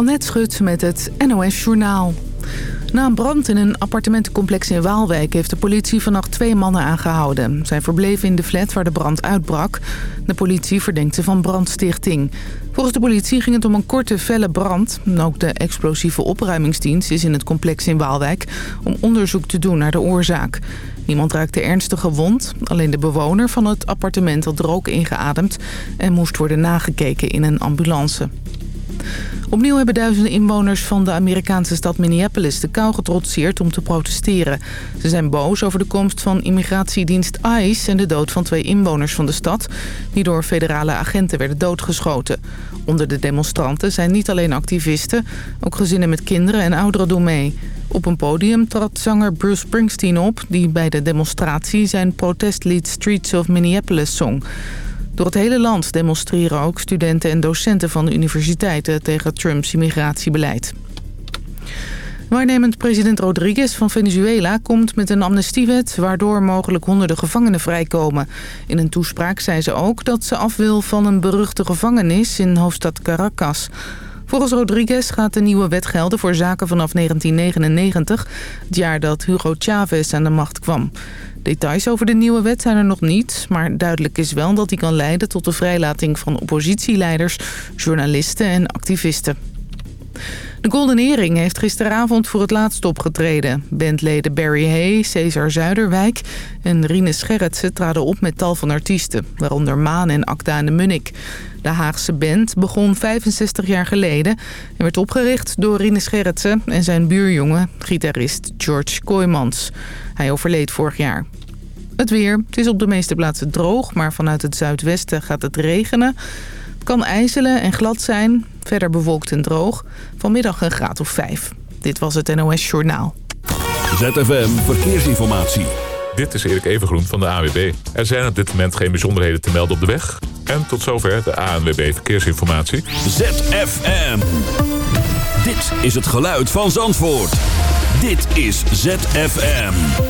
Annette Schut met het NOS Journaal. Na een brand in een appartementencomplex in Waalwijk... heeft de politie vannacht twee mannen aangehouden. Zij verbleven in de flat waar de brand uitbrak. De politie verdenkt ze van brandstichting. Volgens de politie ging het om een korte, felle brand. Ook de explosieve opruimingsdienst is in het complex in Waalwijk... om onderzoek te doen naar de oorzaak. Niemand raakte ernstig gewond. Alleen de bewoner van het appartement had rook ingeademd... en moest worden nagekeken in een ambulance. Opnieuw hebben duizenden inwoners van de Amerikaanse stad Minneapolis de kou getrotseerd om te protesteren. Ze zijn boos over de komst van immigratiedienst ICE en de dood van twee inwoners van de stad... die door federale agenten werden doodgeschoten. Onder de demonstranten zijn niet alleen activisten, ook gezinnen met kinderen en ouderen doen mee. Op een podium trad zanger Bruce Springsteen op... die bij de demonstratie zijn protestlied Streets of Minneapolis zong... Door het hele land demonstreren ook studenten en docenten van de universiteiten tegen Trumps immigratiebeleid. Waarnemend president Rodriguez van Venezuela komt met een amnestiewet... waardoor mogelijk honderden gevangenen vrijkomen. In een toespraak zei ze ook dat ze af wil van een beruchte gevangenis in hoofdstad Caracas. Volgens Rodriguez gaat de nieuwe wet gelden voor zaken vanaf 1999... het jaar dat Hugo Chavez aan de macht kwam. Details over de nieuwe wet zijn er nog niet, maar duidelijk is wel dat die kan leiden tot de vrijlating van oppositieleiders, journalisten en activisten. De Golden Earring heeft gisteravond voor het laatst opgetreden. Bandleden Barry Hay, Cesar Zuiderwijk en Rine Scherritsen traden op met tal van artiesten, waaronder Maan en Acta de Munnik. De Haagse band begon 65 jaar geleden en werd opgericht door Rine Scherritsen en zijn buurjongen, gitarist George Kooijmans. Hij overleed vorig jaar. Het weer. Het is op de meeste plaatsen droog, maar vanuit het zuidwesten gaat het regenen. Het kan ijzelen en glad zijn. Verder bewolkt en droog. Vanmiddag een graad of 5. Dit was het NOS Journaal. ZFM Verkeersinformatie. Dit is Erik Evengroen van de AWB. Er zijn op dit moment geen bijzonderheden te melden op de weg. En tot zover de ANWB Verkeersinformatie. ZFM. Dit is het geluid van Zandvoort. Dit is ZFM.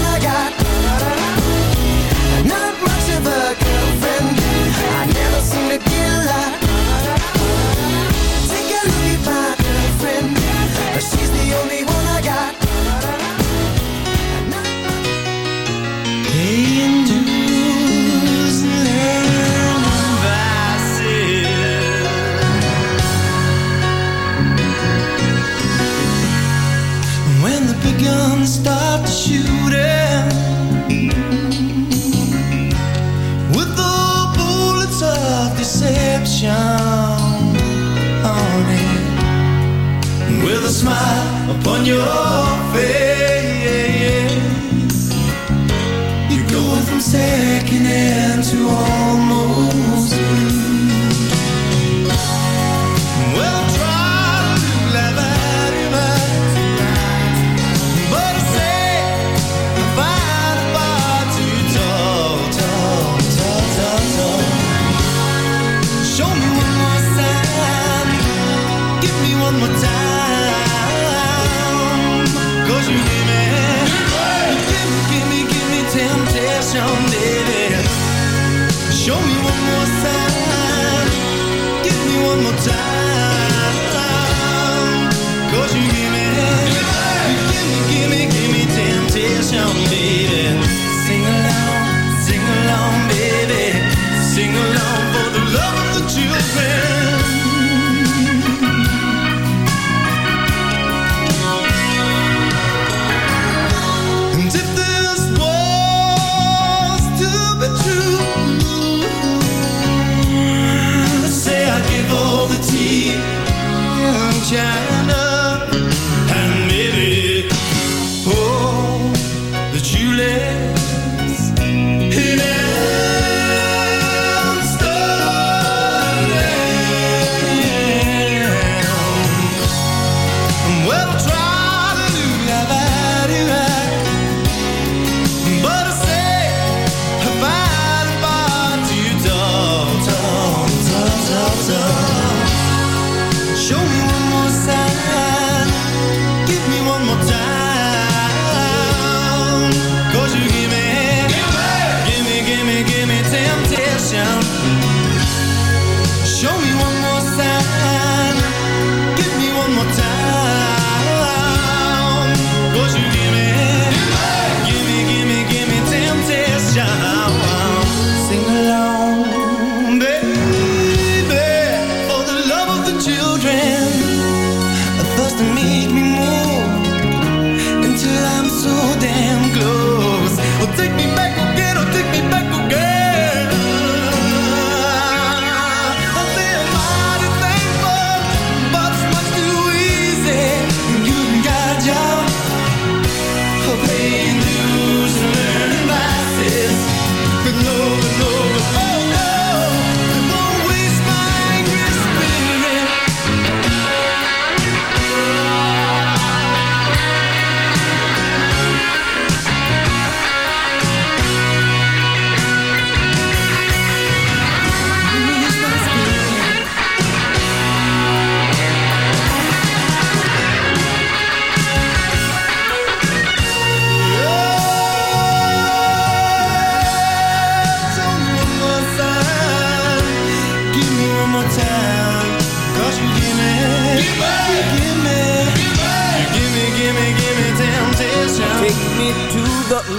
upon your face. Show me one more sign. Give me one more time.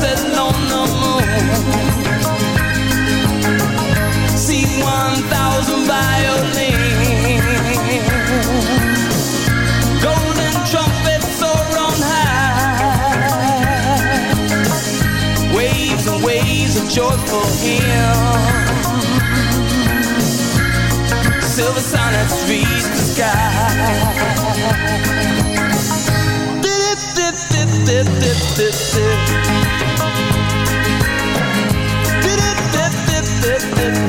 Barcelona moon. See one thousand violins. Golden trumpets soar on high. Waves and waves of joyful hymns. Silver sonnets reach the sky. Dip, dip. Dip, Yeah.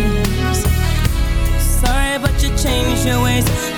But your ways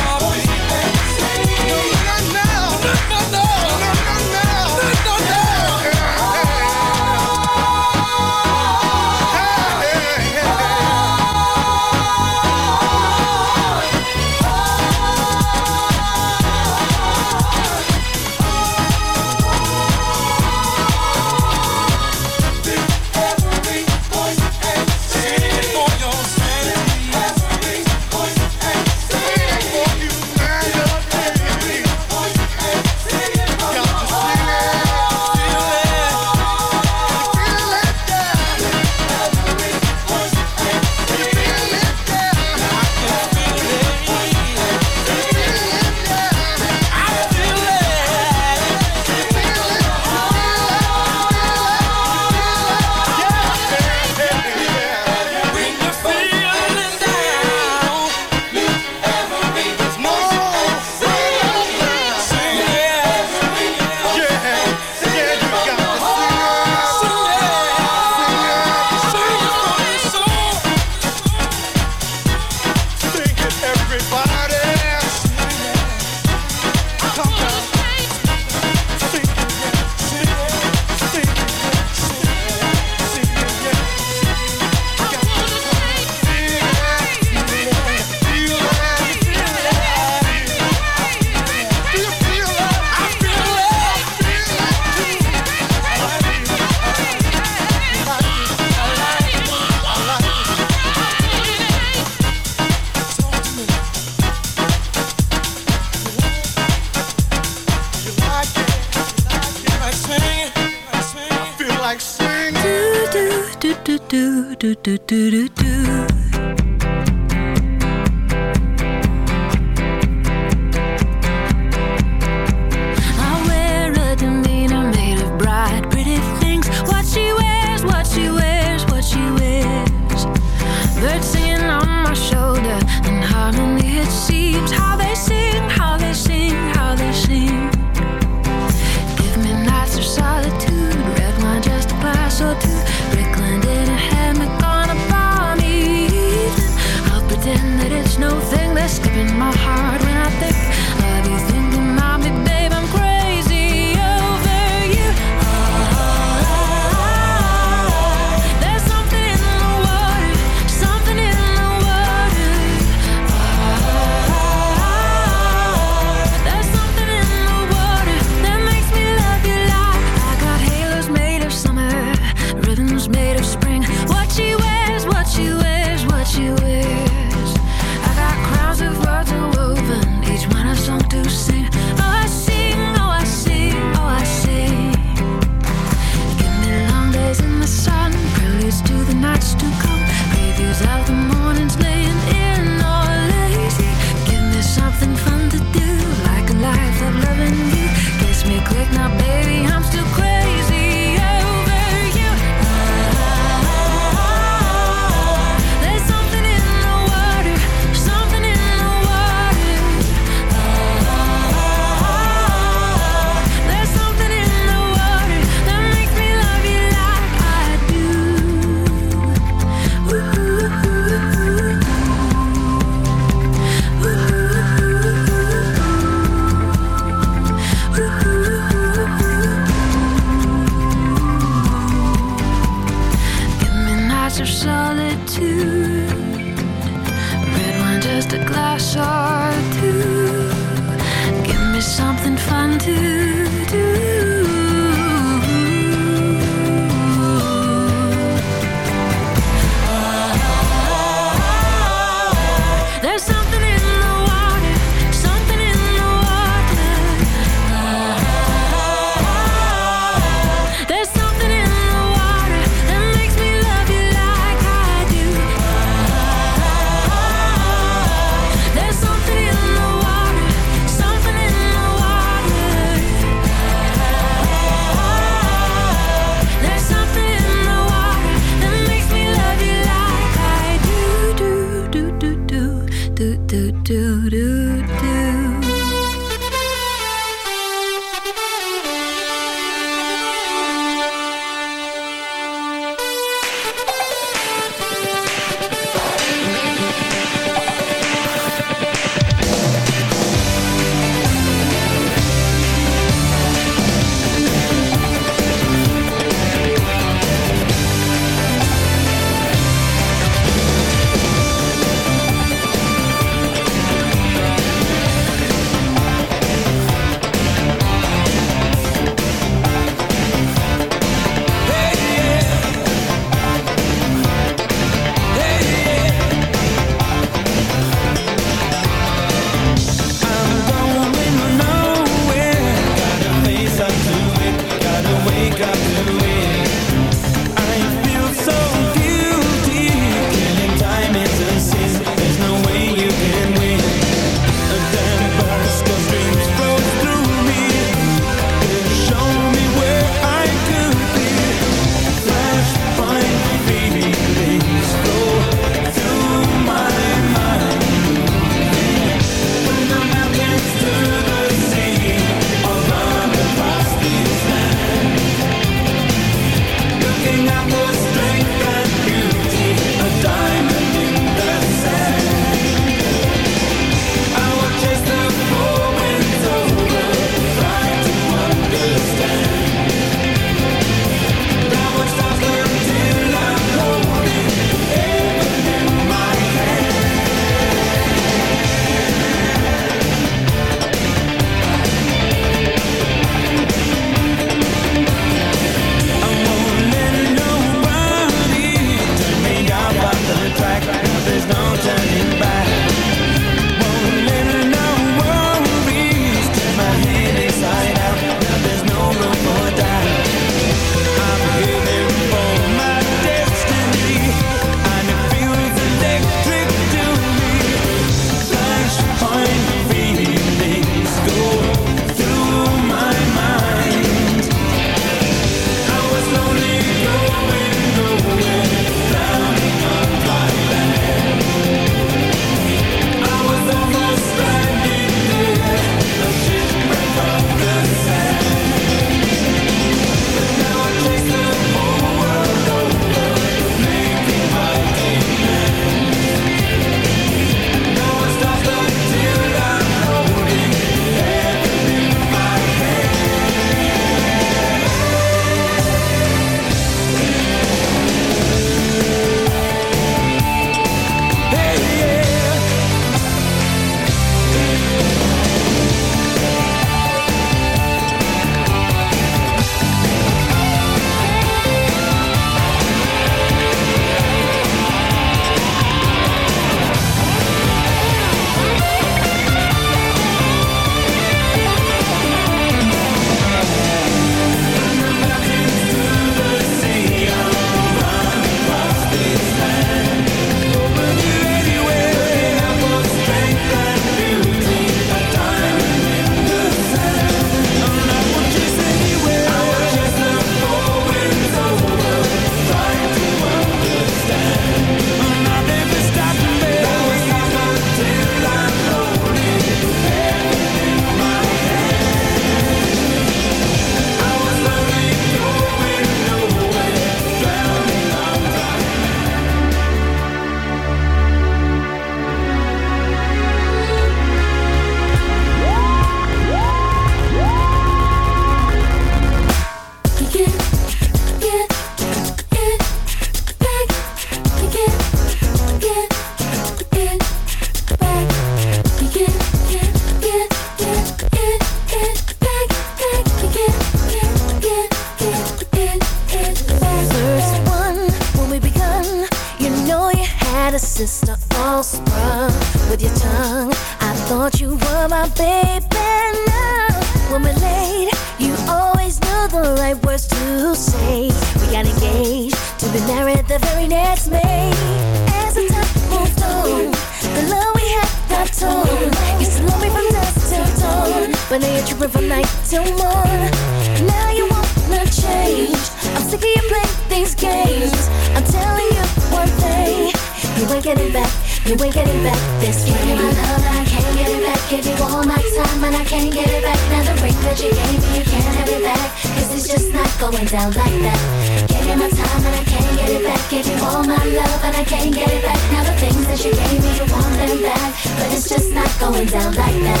love and I can't get it back. Now the things that you gave me, you want them back. But it's just not going down like that.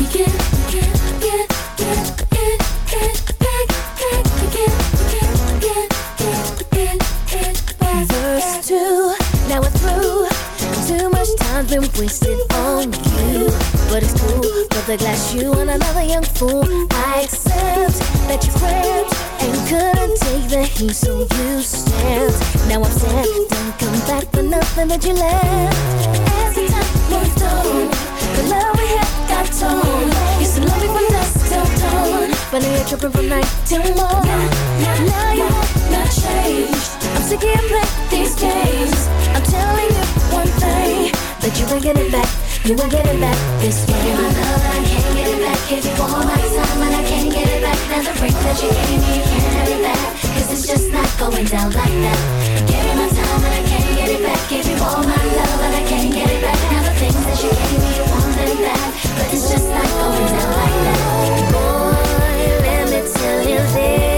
You get, you get, get, get, get, get back, back. You get, you get, get, get, get, get back. Verse two, now we're through. Too much time's been wasted on you. But it's cool, but the glass you and another young fool. I accept that you cramped and couldn't take the heat, so you stamped. Now I'm sad, don't come back for nothing that you left. As the time moved on, the love we had got torn. Used to love me from dusk till dawn, but now you're tripping from night till morn. Now you not changed. I'm sick of playing these games. I'm telling you one thing, that you ain't getting back. You ain't getting back this way. My love I can't get it back. Give you all my time and I can't the ring that you gave me, you can't have it back. Cause it's just not going down like that. Give me my time and I can't get it back. Give you all my love and I can't get it back. Now the things that you gave me, you want them back. But it's just not going down like that. Boy, let me tell you this.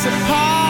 Us apart.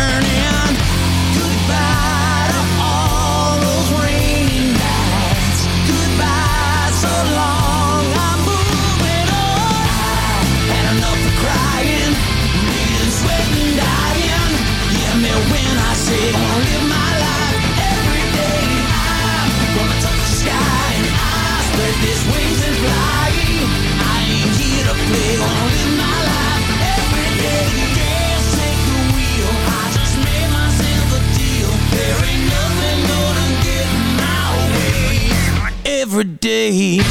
day.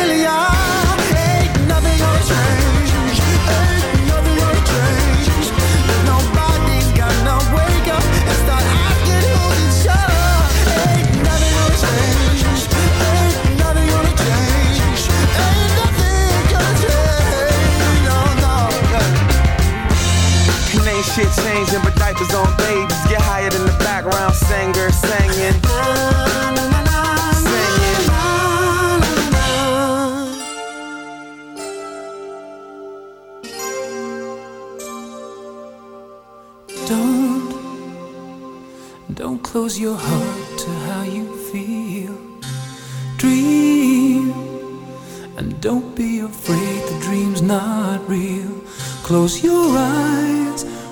Shit changing, but diapers on babies. Get hired in the background, singer, singing. Singing. Don't, don't close your heart to how you feel. Dream, and don't be afraid the dream's not real. Close your eyes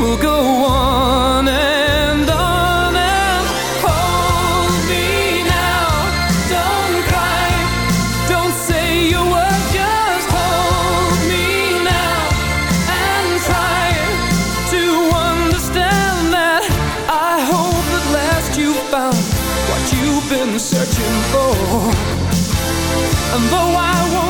will go on and on and hold me now. Don't cry, don't say a word, just hold me now and try to understand that. I hope at last you found what you've been searching for. And though I won't